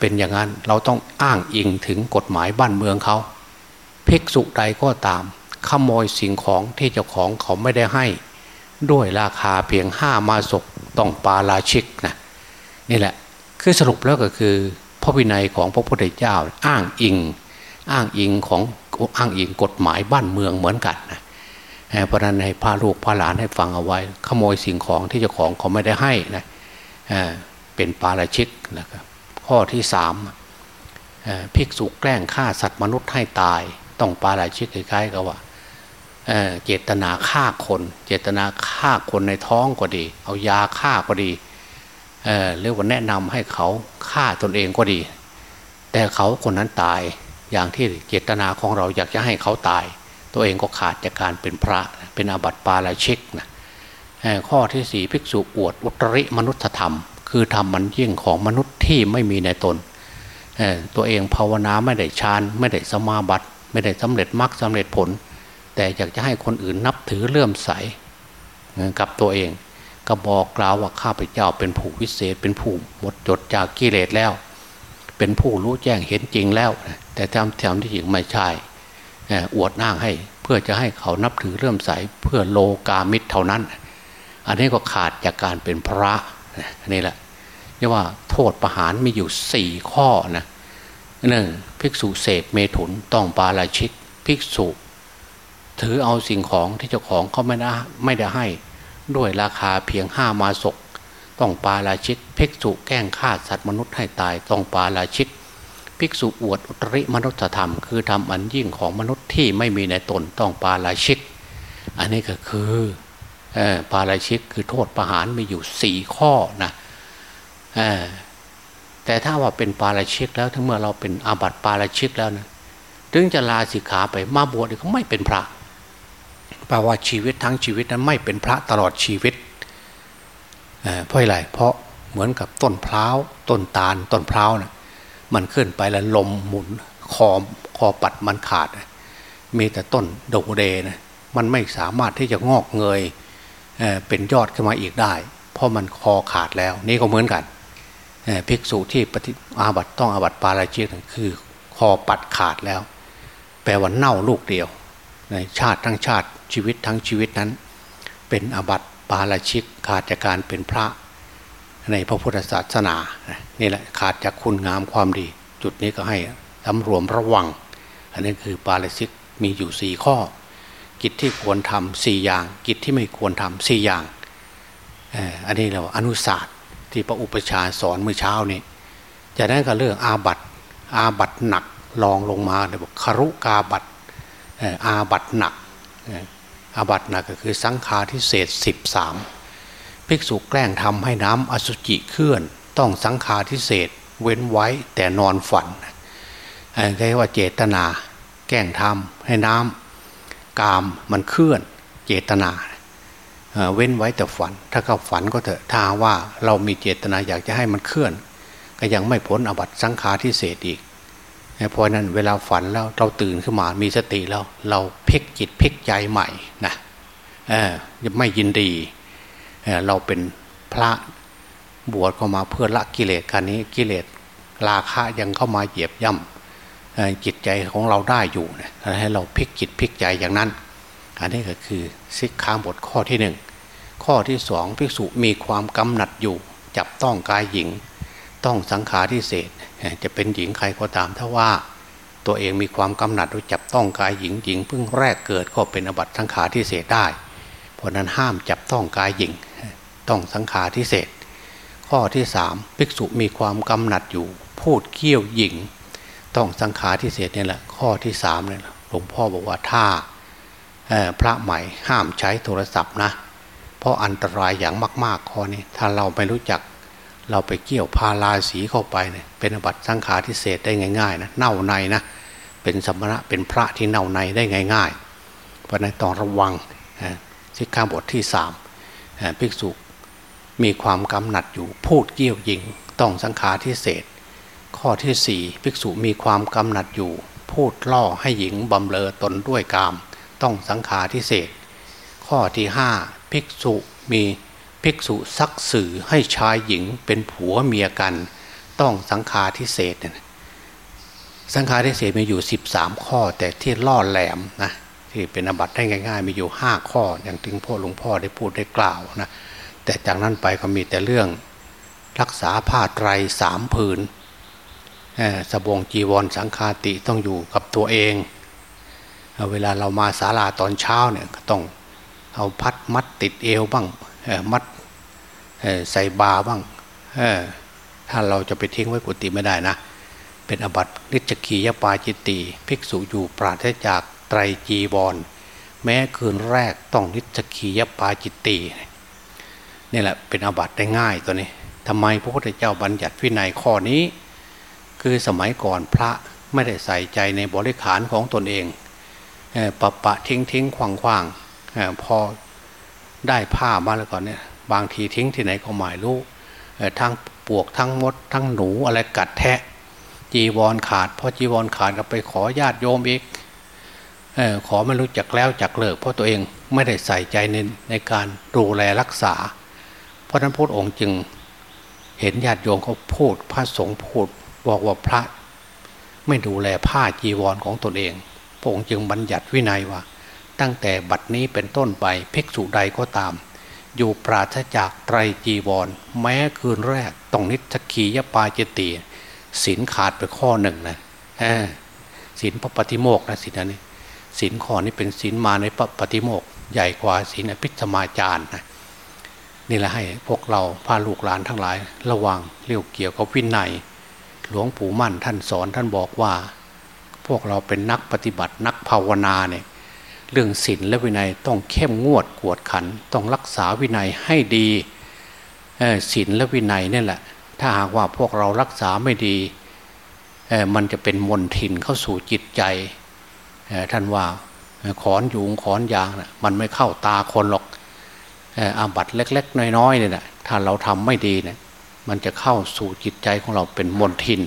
เป็นอย่างนั้นเราต้องอ้างอิงถึงกฎหมายบ้านเมืองเขาภิกษุใดก็ตาม ขโมยสิ่งของที่เจ้าของเขาไม่ได้ให้ ด้วยราคาเพียงห้ามาศกต้องปาราชิกนะนี่แหละคือสรุปแล้วก็คือ พระวินัยของพระพุทธเจ้าอ้างอิง อ้างอิงของอ้างอิงกฎหมายบ้านเมืองเหมือนกันนะเพราะนั้นให้พาลูกพาหลานให้ฟังเอาไว้ ขโมยสิ่งของที่เจ้าของเขาไม่ได้ให้นะเป็นปาราชิกนะครับข้อที่สามภิกษุแกล้งฆ่าสัตว์มนุษย์ให้ตาย ต้องปาราชิกคล้ายๆกับว่า เจตนาฆ่าคน เจตนาฆ่าคนในท้องก็ดี เอายาฆ่าก็ดีเรียกว่าแนะนำให้เขาฆ่าตนเองก็ดี แต่เขาคนนั้นตายอย่างที่เจตนาของเราอยากจะให้เขาตาย ตัวเองก็ขาดจากการเป็นพระเป็นอาบัติปาราชิกนะข้อที่สี่ภิกษุอวดอุตริมนุษยธรรม คือทำมันยิ่งของมนุษย์ที่ไม่มีในตน ตัวเองภาวนาไม่ได้ฌานไม่ได้สมาบัติ ไม่ได้สำเร็จมรรคสาเร็จผล แต่อยากจะให้คนอื่นนับถือเลื่อมใสกับตัวเอง ก็บอกกล่าวว่าข้าพเจ้าเป็นผู้วิเศษ เป็นผู้หมดจดจากกิเลสแล้ว เป็นผู้รู้แจ้งเห็นจริงแล้ว แต่ทำแถมที่จริงไม่ใช่อวดน้างให้เพื่อจะให้เขานับถือเลื่อมใสเพื่อโลกามิตรเท่านั้น อันนี้ก็ขาดจากการเป็นพระนี่แหละเรียกว่าโทษประหารมีอยู่สี่ข้อนะหนึ่งภิกษุเสพเมถุนต้องปาราชิก ภิกษุ ถือเอาสิ่งของที่เจ้าของเขาไม่ได้ไม่ได้ให้ ด้วยราคาเพียงห้ามาศก ต้องปาราชิกภิกษุแกล้งฆ่าสัตว์มนุษย์ให้ตายต้องปาราชิกภิกษุอวดอุตริมนุษยธรรม คือทำอันยิ่งของมนุษย์ที่ไม่มีในตนต้องปาราชิก อันนี้ก็คือปาราชิกคือโทษประหารมีอยู่สี่ข้อนะแต่ถ้าว่าเป็นปาราชิกแล้วถึงเมื่อเราเป็นอาบัติปาราชิกแล้วนะถึงจะลาสิกขาไปมาบวชก็ไม่เป็นพระ แปลว่าชีวิตทั้งชีวิตนั้นไม่เป็นพระตลอดชีวิตเพราะอะไรเพราะเหมือนกับต้นพร้าวต้นตาลต้นพร้าวนะมันขึ้นไปแล้วลมหมุนคอคอปัดมันขาด มีแต่ต้นโดเดนะมันไม่สามารถที่จะงอกเงยเป็นยอดขึ้นมาอีกได้ เพราะมันคอขาดแล้ว นี่ก็เหมือนกันภิกษุที่ปฏิอาบัตต้องอาบัตปาราชิกคือ คอปัดขาดแล้ว แปลว่าเน่าลูกเดียวในชาติทั้งชาติ ชีวิตทั้งชีวิตนั้น เป็นอาบัตปาราชิกขาดจากการเป็นพระในพระพุทธศาสนานี่แหละขาดจากคุณงามความดี จุดนี้ก็ให้สำรวมระวัง อันนี้คือปาราชิกมีอยู่สี่ข้อ กิจที่ควรทำสี่อย่าง กิจที่ไม่ควรทำสี่อย่างอันนี้เราอนุศาสตร์ที่พระอุปชาสอนเมื่อเช้านี้จากนั้นก็เรื่องอาบัตอาบัตหนักลองลงมาเลยบอกคารุกาบัตอาบัตหนัก อาบัตหนักก็คือสังฆาทิเศษสิบสามภิกษุแกล้งทำให้น้ำอสุจิเคลื่อน ต้องสังฆาทิเศษเว้นไว้แต่นอนฝันเรียกว่าเจตนา แกล้งทำให้น้ำกามมันเคลื่อนเจตนาเว้นไว้แต่ฝัน ถ้าเขาฝันก็เถอะถ้าว่าเรามีเจตนาอยากจะให้มันเคลื่อน ก็ยังไม่พ้นอบัตสังฆาทิเศษอีก เพราะนั้นเวลาฝันแล้วเราตื่นขึ้นมามีสติแล้ว เราเพ่กจิตเพ่กใจใหม่นะไม่ยินดีเเราเป็นพระบวชเข้ามาเพื่อละกิเลสการนี้กิเลสราคะยังเข้ามาเหยียบย่ำจิตใจของเราได้อยู่นะให้เราพลิกจิตพลิกใจอย่างนั้น อันนี้ก็คือสิกขาบทข้อที่หนึ่งข้อที่สองภิกษุมีความกำหนัดอยู่ จับต้องกายหญิง ต้องสังขารที่เศษ จะเป็นหญิงใครก็ตามถ้าว่าตัวเองมีความกำหนัดหรือจับต้องกายหญิงหญิงเพิ่งแรกเกิดก็เป็นอบัตสังขารที่เศษได้ เพราะนั้นห้ามจับต้องกายหญิง ต้องสังฆาทิเศษ ข้อที่สามภิกษุมีความกำหนัดอยู่ พูดเกี่ยวหญิง ต้องสังฆาทิเศษนี่แหละข้อที่สามเนี่ยหลวงพ่อบอกว่าถ้าพระใหม่ห้ามใช้โทรศัพท์นะ เพราะอันตรายอย่างมาก ๆ ข้อนี้ ถ้าเราไม่รู้จัก เราไปเกี่ยวพาราสีเข้าไปเนี่ยเป็นบัตรสังฆาทิเศษได้ง่ายๆนะเน่าในนะเป็นสมณะเป็นพระที่เน่าในได้ง่าย ๆ เพราะนั้นต้องระวังสิกขาบทที่สามภิกษุมีความกำหนัดอยู่พูดเกี่ยวหญิงต้องสังฆาทิเศษ ข้อที่สี่ภิกษุมีความกำหนัดอยู่ พูดล่อให้หญิงบำเลอตนด้วยกาม ต้องสังฆาทิเศษ ข้อที่ห้าภิกษุมี ภิกษุซักสื่อให้ชายหญิงเป็นผัวเมียกัน ต้องสังฆาทิเศษสังฆาทิเศษมีอยู่ 13 ข้อ แต่ที่ล่อแหลมนะที่เป็นอบัตได้ง่าย ๆ มีอยู่ 5 ข้อ อย่างที่พ่อหลวงพ่อได้พูดได้กล่าวนะแต่จากนั้นไปก็มีแต่เรื่องรักษาผ้าไตรสามผืนสบงจีวรสังฆาติต้องอยู่กับตัวเอง เวลาเรามาศาลาตอนเช้าเนี่ยก็ต้องเอาพัดมัดติดเอวบ้างมัด ใส่บาบ้างถ้าเราจะไปทิ้งไว้กุฏิไม่ได้นะ เป็นอบัตินิจกียปาจิตติภิกษุอยู่ปราศจากไตรจีวรแม้คืนแรกต้องนิจกียปาจิตตินี่แหละเป็นอบัติได้ง่ายตัวนี้ทำไมพระพุทธเจ้าบัญญัติวินัยข้อนี้ คือสมัยก่อนพระไม่ได้ใส่ใจในบริขารของตนเองปะปะทิ้งทิ้งขวางขวางพอได้ผ้ามาแล้วก่อนเนี่ย บางทีทิ้งที่ไหนก็หมายรู้ทั้งปวกทั้งมด ทั้งหนูอะไรกัดแทะ จีวรขาดพอจีวรขาดก็ไปขอญาติโยมอีกอขอไม่รู้จักแล้วจักเลิก เพราะตัวเองไม่ได้ใส่ใจในในการดูแลรักษา เพราะนั้นพระองค์จึงเห็นญาติโยมเขาพูดพระสงฆ์พูดบอกว่าพระ ไม่ดูแลผ้าจีวรของตนเอง พระองค์จึงบัญญัติวินัยว่า ตั้งแต่บัดนี้เป็นต้นไปภิกษุใดก็ตาม อยู่ปราศจากไตรจีวร แม้คืนแรกต้องนิสกียปาจิตีศีลขาดไปข้อหนึ่งนะศีลพระปฏิโมกนะศีลนี้ศีลข้อนี้เป็นศีลมาในพระปฏิโมกใหญ่กว่าศีลอภิธมาจารย์นะนี่แหละให้พวกเราพาลูกหลานทั้งหลาย ระวังเรื่องเกี่ยวกับวินัย หลวงปู่มั่นท่านสอนท่านบอกว่า พวกเราเป็นนักปฏิบัตินักภาวนาเนี่ย เรื่องศีลและวินัยต้องเข้มงวดกวดขัน ต้องรักษาวินัยให้ดีศีลและวินัยนี่แหละ ถ้าหากว่าพวกเรารักษาไม่ดี มันจะเป็นมนทินเข้าสู่จิตใจ ท่านว่าขอนยุงขอนยางนะมันไม่เข้าตาคนหรอกอาบัตเล็ก ๆ น้อยๆเนี่ยนะถ้าเราทำไม่ดีเนี่ยมันจะเข้าสู่จิตใจของเราเป็นมนทิน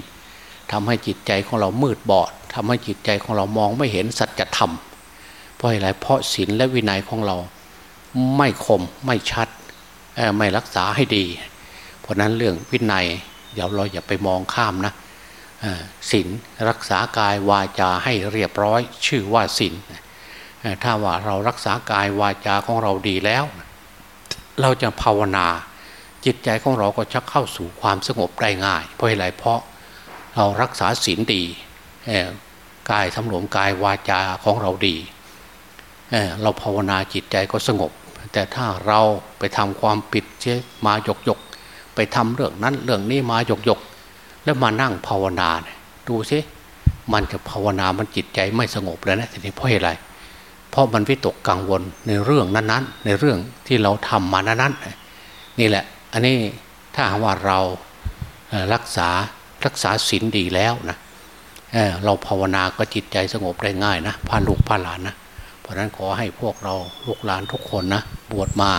ทำให้จิตใจของเรามืดบอดทำให้จิตใจของเรามองไม่เห็นสัจธรรมเพราะอะไรเพราะศีลและวินัยของเราไม่คมไม่ชัดไม่รักษาให้ดี เพราะนั้นเรื่องวินัยเดี๋ยวเราอย่าไปมองข้ามนะศีลรักษากายวาจาให้เรียบร้อย ชื่อว่าศีลถ้าว่าเรารักษากายวาจาของเราดีแล้ว เราจะภาวนา จิตใจของเราก็ชักเข้าสู่ความสงบได้ง่าย เพราะอะไรเพราะเรารักษาศีลดีกายสำรวมกายวาจาของเราดี เราภาวนาจิตใจก็สงบ แต่ถ้าเราไปทำความผิดเช่มาหยกหยกไปทำเรื่องนั้นเรื่องนี้มาหยกหยกแล้วมานั่งภาวนาดูซิมันจะภาวนามันจิตใจไม่สงบแล้วนะทีนี้เพราะอะไร เพราะมันวิตกกังวลในเรื่องนั้นๆ ในเรื่องที่เราทำมานั้นๆนี่แหละ อันนี้ถ้าว่าเรารักษารักษาศีลดีแล้วนะเเราภาวนาก็จิตใจสงบได้ง่ายนะพาลูกพาหลานนะ ราะนั้นขอให้พวกเราลูกหลานทุกคนนะบวชมา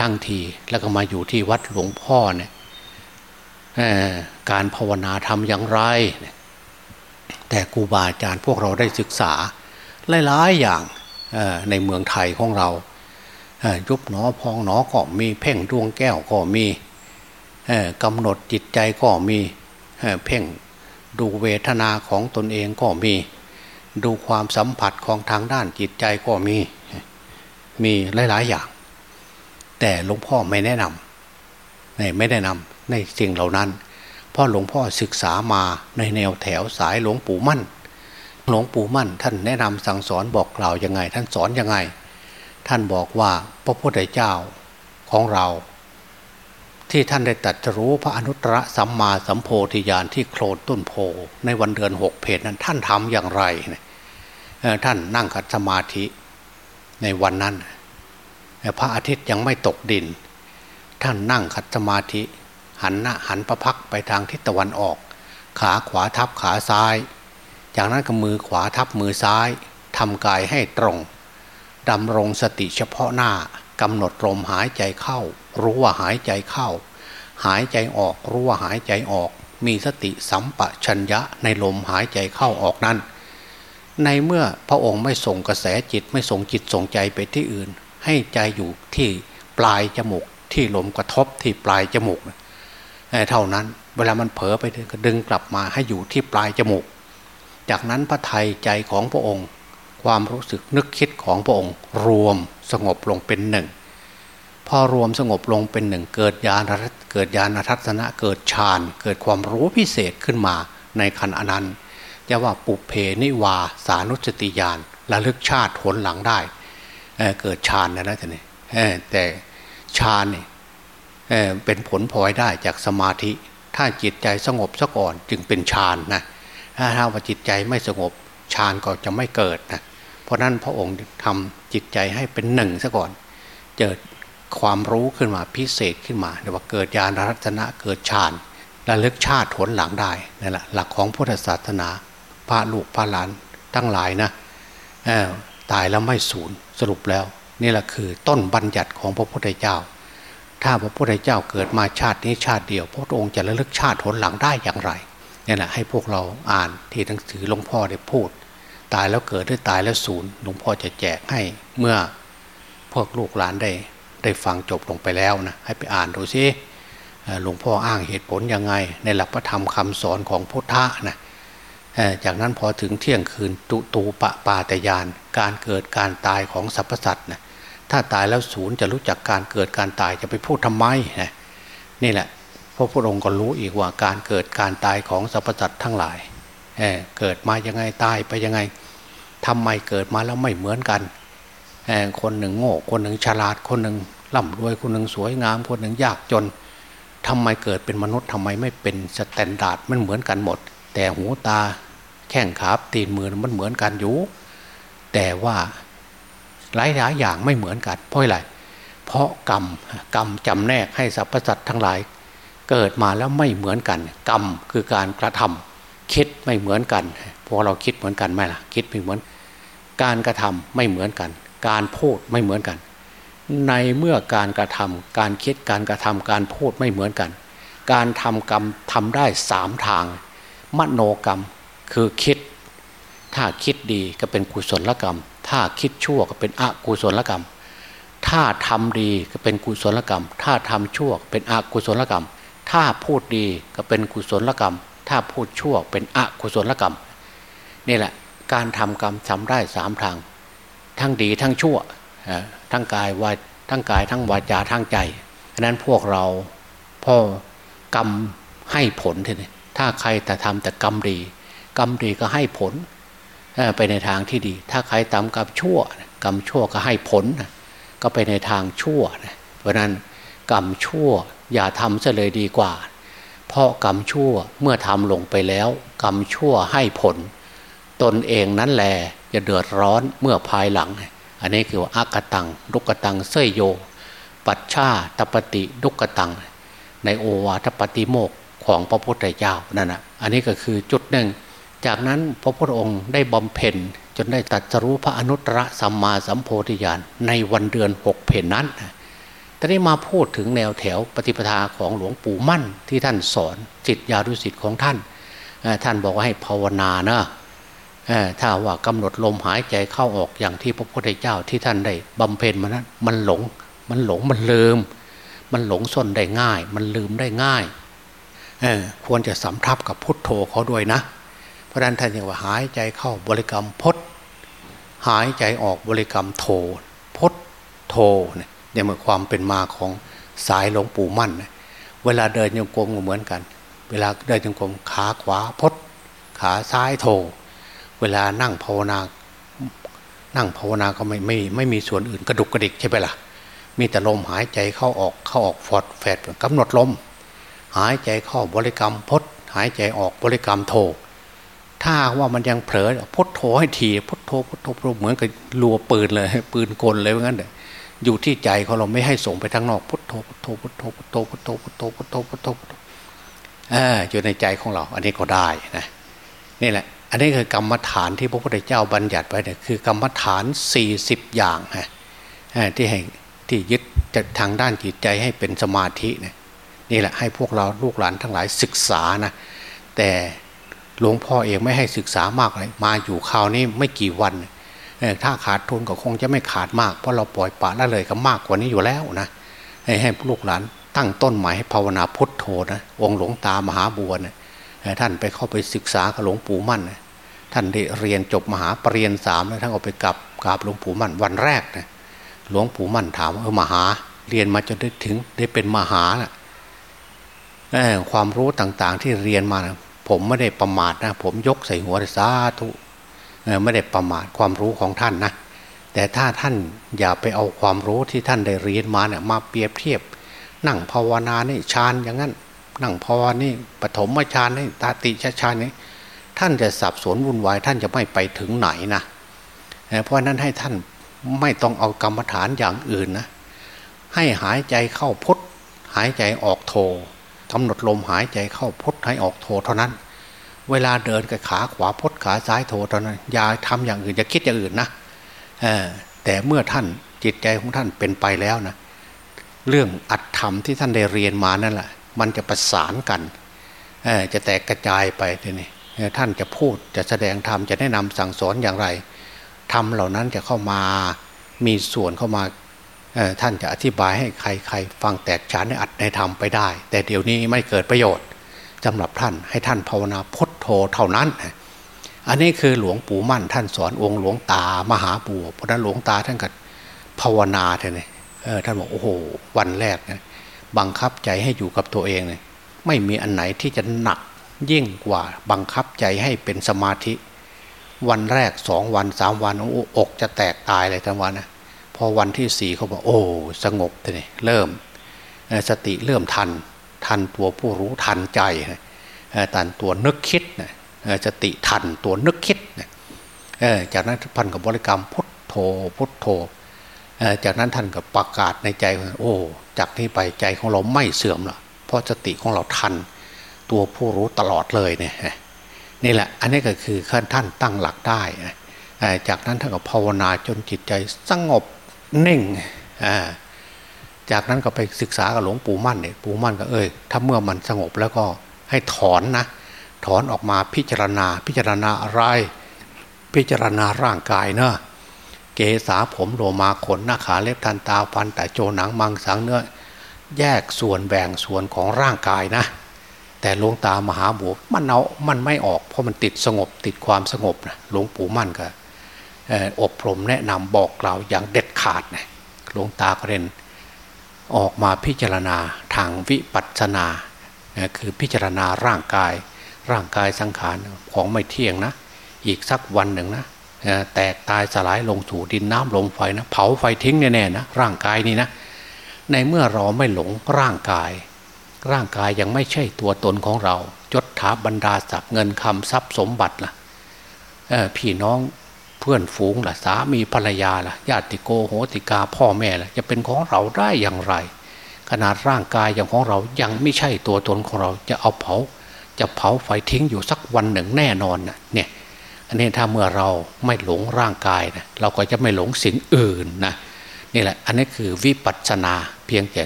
ทั้งทีแล้วก็มาอยู่ที่วัดหลวงพ่อเนี่ยการภาวนาทำอย่างไร แต่ครูบาอาจารย์พวกเราได้ศึกษาหลายๆอย่างในเมืองไทยของเรายุบหนอพองหนอก็มีเพ่งดวงแก้วก็มีกำหนดจิตใจก็มีเพ่งดูเวทนาของตนเองก็มี ดูความสัมผัสของทางด้านจิตใจก็มี มีหลาย ๆ อย่าง แต่หลวงพ่อไม่แนะนำในไม่แนะนำในสิ่งเหล่านั้นเพราะหลวงพ่อศึกษามาในแนวแถวสายหลวงปู่มั่น หลวงปู่มั่น ท่านแนะนำสั่งสอนบอกกล่าวยังไง ท่านสอนยังไง ท่านบอกว่าพระพุทธเจ้าของเรา ที่ท่านได้ตัดรู้พระอนุตตรสัมมาสัมโพธิญาณที่โคลนต้นโพในวันเดือนหกเพจนั้นท่านทำอย่างไรท่านนั่งขัดสมาธิในวันนั้น พระอาทิตย์ยังไม่ตกดิน ท่านนั่งขัดสมาธิ หันหน้าหันประพักไปทางทิศตะวันออก ขาขวาทับขาซ้าย จากนั้นก็มือขวาทับมือซ้ายทำกายให้ตรงดำรงสติเฉพาะหน้ากำหนดลมหายใจเข้า รู้ว่าหายใจเข้า หายใจออกรู้ว่าหายใจออก มีสติสัมปชัญญะในลมหายใจเข้าออกนั้น ในเมื่อพระองค์ไม่ส่งกระแสจิตไม่ส่งจิตส่งใจไปที่อื่น ให้ใจอยู่ที่ปลายจมูกที่ลมกระทบที่ปลายจมูกเท่านั้นเวลามันเผลอไปก็ดึงกลับมาให้อยู่ที่ปลายจมูก จากนั้นพระไทยใจของพระองค์ ความรู้สึกนึกคิดของพระองค์ รวมสงบลงเป็นหนึ่ง พอรวมสงบลงเป็นหนึ่งเกิดญาณเกิดญาณทัศนะเกิดฌานเกิดความรู้พิเศษขึ้นมาในขณะนั้นจะว่าปุเพนิวาสานุสติญาณระลึกชาติผลหลังได้เเกิดฌานนะนะท่านนี่แต่ฌานนี่เป็นผลพลอยได้จากสมาธิ ถ้าจิตใจสงบซะก่อนจึงเป็นฌานนะถ้าว่าจิตใจไม่สงบฌานก็จะไม่เกิดนะเพราะนั้นพระองค์ทำจิตใจให้เป็นหนึ่งซะก่อนเกิด ความรู้ขึ้นมาพิเศษขึ้นมาเรียกว่าเกิดญาณรัตนะเกิดฌานระลึกชาติผลหลังได้นั่นแหละหลักของพุทธศาสนาพระลูกพระหลานทั้งหลายนะตายแล้วไม่สูญสรุปแล้วนี่แหละคือต้นบัญญัติของพระพุทธเจ้า ถ้าพระพุทธเจ้าเกิดมาชาตินี้ชาติเดียว พระองค์จะระลึกชาติผลหลังได้อย่างไรนี่แหละให้พวกเราอ่านที่หนังสือหลวงพ่อได้พูด ตายแล้วเกิดหรือตายแล้วศูนย์หลวงพ่อจะแจกให้เมื่อพวกลูกหลานได้ ได้ฟังจบลงไปแล้วนะให้ไปอ่านดูซิหลวงพ่ออ้างเหตุผลยังไง ในหลักพระธรรมคำสอนของพุทธะนะจากนั้นพอถึงเที่ยงคืนตุตูปะปาตยาน การเกิดการตายของสรรพสัตว์นะถ้าตายแล้วศูนย์จะรู้จักการเกิดการตายจะไปพูดทำไมนะนี่แหละพระพุทธองค์ก็รู้อีกว่าการเกิดการตายของสรรพสัตว์ทั้งหลายเเกิดมายังไงตายไปยังไงทำไมเกิดมาแล้วไม่เหมือนกัน คนหนึ่งโง่คนหนึ่งฉลาดคนหนึ่ง ร่ำรวยคนหนึ่งสวยงามคนหนึ่งยากจนทำไมเกิดเป็นมนุษย์ทำไมไม่เป็น standard มันเหมือนกันหมด แต่หูตาแข้งขาตีนมือมันเหมือนกันอยู่ แต่ว่าหลายหลายอย่างไม่เหมือนกัน เพราะอะไรเพราะกรรมกรรมจำแนกให้สรรพสัตว์ทั้งหลาย เกิดมาแล้วไม่เหมือนกัน กรรมคือการกระทำคิดไม่เหมือนกันพอเราคิดเหมือนกันไหมล่ะ คิดไม่เหมือน การกระทำไม่เหมือนกัน การพูดไม่เหมือนกัน ในเมื่อการกระทำการคิดการกระทำการพูดไม่เหมือนกัน การทำกรรมทำได้สามทาง มโนกรรมคือคิด ถ้าคิดดีก็เป็นกุศลกรรม ถ้าคิดชั่วก็เป็นอกุศลกรรม ถ้าทำดีก็เป็นกุศลกรรม ถ้าทำชั่วเป็นอกุศลกรรม ถ้าพูดดีก็เป็นกุศลกรรม ถ้าพูดชั่วเป็นอกุศลกรรมนี่แหละ การทำกรรมทำได้สามทาง ทั้งดีทั้งชั่ว ทั้งกายวาทั้งกายทั้งวาจาทั้งใจฉะนั้นพวกเราพ่อกรรมให้ผลทีนี้ถ้าใครแต่ทำแต่กรรมดี กรรมดีก็ให้ผลไปในทางที่ดี ถ้าใครทำกรรมชั่ว กรรมชั่วก็ให้ผลก็ไปในทางชั่วเพราะนั้นกรรมชั่วอย่าทำซะเลยดีกว่า เพราะกรรมชั่วเมื่อทำลงไปแล้ว กรรมชั่วให้ผล ตนเองนั้นแหละจะเดือดร้อนเมื่อภายหลัง อันนี้คือว่าอากตังดุกตังเสยโย ปัจชาตปฏิดุกตัง ในโอวาทปฏิโมกของพระพุทธเจ้านั่นนะอันนี้ก็คือจุดหนึ่ง จากนั้นพระพุทธองค์ได้บำเพ็ญจนได้ตัดสรู้พระอนุตตรสัมมาสัมโพธิญาณในวันเดือนหกเพนนั้นตอนนี้มาพูดถึงแนวแถวปฏิปทาของหลวงปู่มั่นที่ท่านสอนจิตยาดุสิตของท่าน ท่านบอกว่าให้ภาวนานะ ถ้าว่ากำหนดลมหายใจเข้าออกอย่างที่พระพุทธเจ้าที่ท่านได้บำเพ็ญมานั้นมันหลง มันหลงมันลืม มันหลงส้นได้ง่าย มันลืมได้ง่ายควรจะสำทับกับพุทโธเขาด้วยนะ เพราะนั้นท่านยังว่าหายใจเข้าบริกรรมพดหายใจออกบริกรรมโทพดโทเนี่ยเนี่ยมันความเป็นมาของสายหลวงปู่มั่น เวลาเดินโยกงเหมือนกัน เวลาเดินโยกงขาขวาพดขาซ้ายโท เวลานั่งภาวนา นั่งภาวนาก็ไม่ไม่ไม่มีส่วนอื่นกระดุกกระดิกใช่ไหมล่ะ มีแต่ลมหายใจเข้าออกเข้าออกฟอดแฟดกำหนดลม หายใจเข้าบริกรรมพดหายใจออกบริกรรมโท ถ้าว่ามันยังเผลอพดโทให้ทีพดโทพดโทเหมือนกับรัวปืนเลย ปืนกลเลยว่างั้นเลยอยู่ที่ใจของเราไม่ให้ส่งไปทางนอกพุทโธพุทโธพุทโธพุทโธพุทโธพุทโธพุทโธพุทโธพุทโธเอออยู่ในใจของเรา อันนี้ก็ได้นะนี่แหละ อันนี้คือกรรมฐานที่พระพุทธเจ้าบัญญัติไว้เนี่ยคือกรรมฐานสี่สิบอย่างฮะที่ให้ที่ยึดจะทางด้านจิตใจให้เป็นสมาธิเนี่ยนี่แหละให้พวกเราลูกหลานทั้งหลายศึกษานะแต่หลวงพ่อเองไม่ให้ศึกษามากเลยมาอยู่คราวนี้ไม่กี่วัน ถ้าขาดทุนก็คงจะไม่ขาดมาก เพราะเราปล่อยปละละเลยก็มากกว่านี้อยู่แล้วนะให้ให้ลูกหลานตั้งต้นหมายให้ภาวนาพุทโธนะองค์หลวงตามหาบัวนะท่านไปเข้าไปศึกษากับหลวงปู่มั่นนะ ท่านได้เรียนจบมหาปรริญญาสามแล้วท่านก็ไปกลับกราบหลวงปู่มั่นวันแรกนะหลวงปู่มั่นถามว่าเออมหา เรียนมาจนได้ถึงได้เป็นมหานะความรู้ต่างๆที่เรียนมานะผมไม่ได้ประมาทนะผมยกใส่หัวสาธุไม่ได้ประมาทความรู้ของท่านนะแต่ถ้าท่านอย่าไปเอาความรู้ที่ท่านได้เรียนมาเนี่ยมาเปรียบเทียบ นั่งภาวนานี่ฌานอย่างนั้น นั่งภาวนานี่ปฐมฌานนี่ตาติชฌานนี่ ท่านจะสับสนวุ่นวายท่านจะไม่ไปถึงไหนนะเพราะนั้นให้ท่านไม่ต้องเอากรรมฐานอย่างอื่นนะให้หายใจเข้าพุทหายใจออกโทกำหนดลมหายใจเข้าพุทให้ออกโทเท่านั้น เวลาเดินกับขาขวาพุทขาซ้ายโทเท่านั้นอย่าทำอย่างอื่นอย่าคิดอย่างอื่นนะแต่เมื่อท่านจิตใจของท่านเป็นไปแล้วนะเรื่องอัตธรรมที่ท่านได้เรียนมานั่นแหละมันจะประสานกันจะแตกกระจายไปทีนี้ ท่านจะพูดจะแสดงธรรมจะแนะนำสั่งสอนอย่างไรธรรมเหล่านั้นจะเข้ามามีส่วนเข้ามาท่านจะอธิบายให้ใครๆฟังแตกฉานในอัดในธรรมไปได้ แต่เดี๋ยวนี้ไม่เกิดประโยชน์สำหรับท่านให้ท่านภาวนาพุทโธเท่านั้น อันนี้คือหลวงปู่มั่น ท่านสอนองค์หลวงตามหาบัวเพราะนั้นหลวงตาท่านก็ภาวนาท่านเลยท่านบอกโอ้โหวันแรกนะบังคับใจให้อยู่กับตัวเองเลยไม่มีอันไหนที่จะหนัก ยิ่งกว่าบังคับใจให้เป็นสมาธิ วันแรกสองวันสามวันอ,อกจะแตกตายเลยทั้งวันนะพอวันที่สี่เขาบอกโอ้สงบเลยเริ่มสติเริ่มทัน ทันตัวผู้รู้ทันใจทันตัวนึกคิดสติทันตัวนึกคิดจากนั้นพันกับบริกรรมพุทโธพุทโธจากนั้นท่านก็ประกาศในใจ โอ้จากนี้ไปใจของเราไม่เสื่อมละเพราะสติของเราทัน ตัวผู้รู้ตลอดเลยเนี่ยนี่แหละ อันนี้ก็คือขั้นท่านตั้งหลักได้ จากนั้นท่านก็ภาวนาจนจิตใจสงบนิ่ง จากนั้นก็ไปศึกษากับหลวงปู่มั่นเนี่ยปู่มั่นก็เอ้ยถ้าเมื่อมันสงบแล้วก็ให้ถอนนะ ถอนออกมาพิจารณา พิจารณาอะไร พิจารณาร่างกายเนะเกษาผมโลมาขนหน้าขาเล็บทันตาฟันแต่โจหนังมังสังเนื้อแยกส่วนแบ่งส่วนของร่างกายนะ แต่หลวงตามหาบุตรมันเอามันไม่ออก เพราะมันติดสงบติดความสงบนะหลวงปู่มั่นก็อบรมแนะนำบอกกล่าวอย่างเด็ดขาดนะหลวงตาก็เรนออกมาพิจารณาทางวิปัสสนาคือพิจารณาร่างกาย ร่างกายสังขารของไม่เที่ยงนะ อีกสักวันหนึ่งนะแตกตายสลายลงสู่ดินน้ำลมไฟนะ เผาไฟทิ้งแน่ๆนะร่างกายนี่นะ ในเมื่อเราไม่หลงร่างกาย ร่างกายยังไม่ใช่ตัวตนของเราจดถาบรรดาศักดิ์เงินคำทรัพย์สมบัติละ่ะพี่น้องเพื่อนฝูงล่ะสามีภรรยาล่ะญาติโกโหติกาพ่อแม่ล่ะจะเป็นของเราได้อย่างไร ขนาดร่างกายอย่างของเรายังไม่ใช่ตัวตนของเราจะเอาเผา จะเผาไฟทิ้งอยู่สักวันหนึ่งแน่นอนนะเนี่ยอันนี้ถ้าเมื่อเราไม่หลงร่างกายนะเราก็จะไม่หลงสิ่งอื่นนะนี่แหละอันนี้คือวิปัสสนาเพียงแต่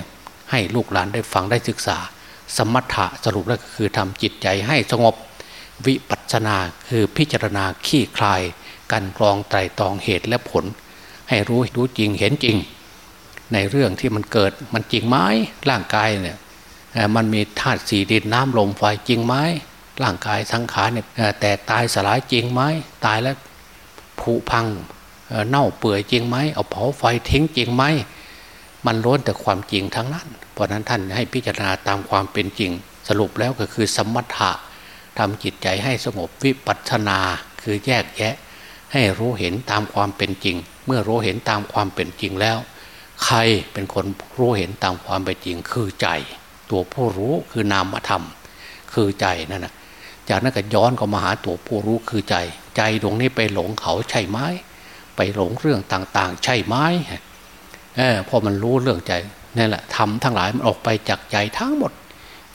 ให้ลูกหลานได้ฟังได้ศึกษา สมถะสรุปแล้วก็คือทำจิตใจให้สงบวิปัสนาคือพิจารณาขี้คลาย กันกรองไตรตรองเหตุและผล ให้รู้รู้จริงเห็นจริง ในเรื่องที่มันเกิดมันจริงไหมร่างกายเนี่ยมันมีธาตุสี่ดินน้ำลมไฟจริงไหมร่างกายสังขารเนี่ยแต่ตายสลายจริงไหมตายแล้วผุพังเน่าเปื่อยจริงไหมเอาเผาไฟทิ้งจริงไหม มันล้นแต่ความจริงทั้งนั้น เพราะนั้นท่านให้พิจารณาตามความเป็นจริง สรุปแล้วก็คือสมถะทำจิตใจให้สงบวิปัสสนาคือแยกแยะ ให้รู้เห็นตามความเป็นจริง เมื่อรู้เห็นตามความเป็นจริงแล้ว ใครเป็นคนรู้เห็นตามความเป็นจริง คือใจ ตัวผู้รู้คือนามธรรม คือใจนั่นนะจากนั้นก็ย้อนก็มาหาตัวผู้รู้คือใจ ใจดวงนี้ไปหลงเขาใช่ไหมไปหลงเรื่องต่างๆ ใช่ไหม เออพอมันรู้เรื่องใจนี่แหละทำทั้งหลายมันออกไปจากใจทั้งหมด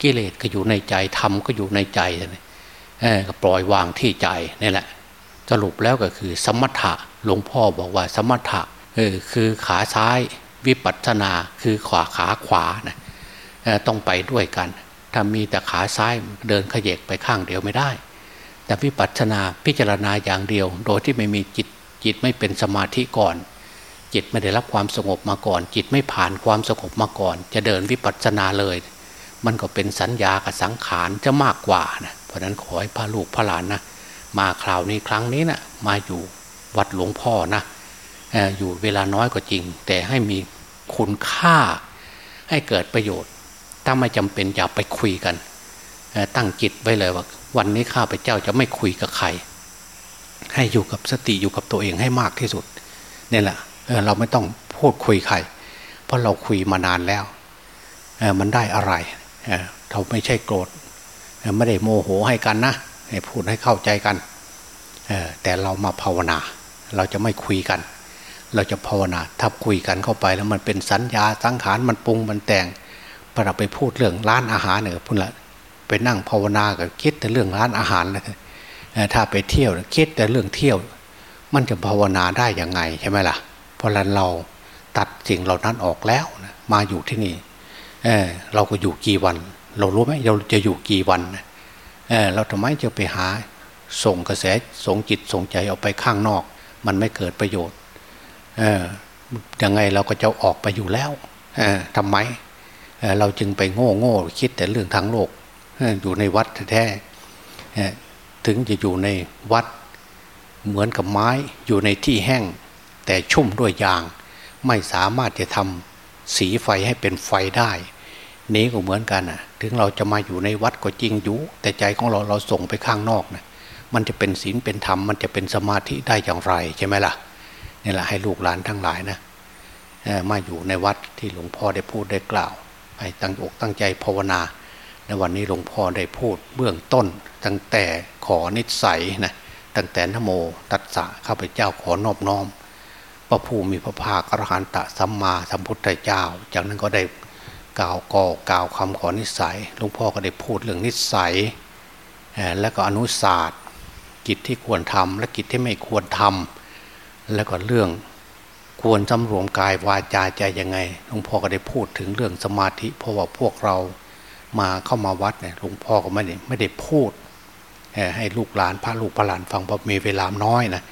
กิเลสก็อยู่ในใจธรรมก็อยู่ในใจเออก็ปล่อยวางที่ใจนี่แหละ สรุปแล้วก็คือ สมถะหลวงพ่อบอกว่า สมถะเออคือขาซ้ายวิปัสนาคือขวาขาขวานะต้องไปด้วยกัน ถ้ามีแต่ขาซ้ายเดินขยเยกไปข้างเดียวไม่ได้ แต่วิปัสสนาพิจารณาอย่างเดียว โดยที่ไม่มีจิตจิตไม่เป็นสมาธิก่อน จิตไม่ได้รับความสงบมาก่อน จิตไม่ผ่านความสงบมาก่อน จะเดินวิปัสสนาเลย มันก็เป็นสัญญากับสังขารจะมากกว่านะเพราะนั้นขอให้พระลูกพระหลานนะมาคราวนี้ครั้งนี้นะมาอยู่วัดหลวงพ่อนะอยู่เวลาน้อยก็จริง แต่ให้มีคุณค่าให้เกิดประโยชน์ ถ้าไม่จำเป็นอย่าไปคุยกัน ตั้งจิตไว้เลยว่า วันนี้ข้าพเจ้าจะไม่คุยกับใคร ให้อยู่กับสติอยู่กับตัวเองให้มากที่สุดนี่แหละ เราไม่ต้องพูดคุยใคร เพราะเราคุยมานานแล้ว มันได้อะไร เราไม่ใช่โกรธ ไม่ได้โมโหให้กันนะ พูดให้เข้าใจกัน แต่เรามาภาวนา เราจะไม่คุยกัน เราจะภาวนา ถ้าคุยกันเข้าไปแล้วมันเป็นสัญญาสังขารมันปรุงมันแต่งพอเราไปพูดเรื่องร้านอาหารเนี่ยพุ่นละไปนั่งภาวนากับคิดแต่เรื่องร้านอาหารเลยถ้าไปเที่ยวคิดแต่เรื่องเที่ยว มันจะภาวนาได้ยังไงใช่ไหมล่ะ ราะนั้นเราตัดสิ่งเหล่านั้นออกแล้วมาอยู่ที่นี่เเราก็อยู่กี่วัน เรารู้ไหมเราจะอยู่กี่วันเเราทำไมจะไปหาส่งกระแสส่งจิตส่งใจออกไปข้างนอก มันไม่เกิดประโยชน์เออยังไงเราก็จะออกไปอยู่แล้วเออทำไมเเราจึงไปโง่โง่คิดแต่เรื่องทางโลกอยู่ในวัดแท้ถึงจะอยู่ในวัดเหมือนกับไม้อยู่ในที่แห้ง แต่ชุ่มด้วยยาง ไม่สามารถจะทำสีไฟให้เป็นไฟได้ นี้ก็เหมือนกันนะถึงเราจะมาอยู่ในวัดก็จริงอยู่ แต่ใจของเราเราส่งไปข้างนอกนะมันจะเป็นศีลเป็นธรรมมันจะเป็นสมาธิได้อย่างไรใช่ไหมล่ะนี่แหละให้ลูกหลานทั้งหลายนะมาอยู่ในวัดที่หลวงพ่อได้พูดได้กล่าว ให้ตั้งอกตั้งใจภาวนาในวันนี้หลวงพ่อได้พูดเบื้องต้น ตั้งแต่ขอนิสัยนะตั้งแต่นโมตัสสะข้าพเจ้าขอนอบน้อม พระผู้มีพระภาคอรหันตสัมมาสัมพุทธเจ้า จากนั้นก็ได้กล่าวก่อกล่าวคำขอนิสัยหลวงพ่อก็ได้พูดเรื่องนิสัยและก็อนุศาสตร์ กิจที่ควรทำและกิจที่ไม่ควรทำแล้วก็เรื่องควรสำรวมกายวาจาใจยังไงหลวงพ่อก็ได้พูดถึงเรื่องสมาธิ เพราะว่าพวกเรามาเข้ามาวัดเนี่ยหลวงพ่อก็ไม่ได้ไม่ได้พูด ให้ลูกหลานพระลูกพระหลานฟังเพราะมีเวลาน้อยนะ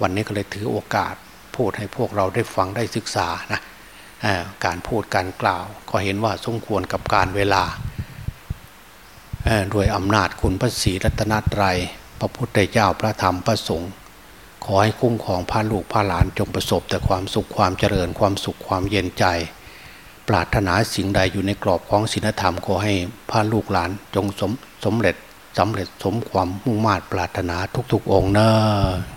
วันนี้ก็เลยถือโอกาส พูดให้พวกเราได้ฟังได้ศึกษานะการพูดการกล่าว ก็เห็นว่าสมควรกับการเวลาโดยอำนาจคุณพระศรีรัตนตรัย พระพุทธเจ้าพระธรรมพระสงฆ์ขอให้คุ้มของพาลูกพาหลานจงประสบแต่ความสุขความเจริญความสุขความเย็นใจ ปรารถนาสิ่งใดอยู่ในกรอบของศีลธรรมขอให้พาลูกหลานจงสมสมเร็จสำเร็จสมความมุ่งมา่ปรารถนาทุกๆองค์เนอ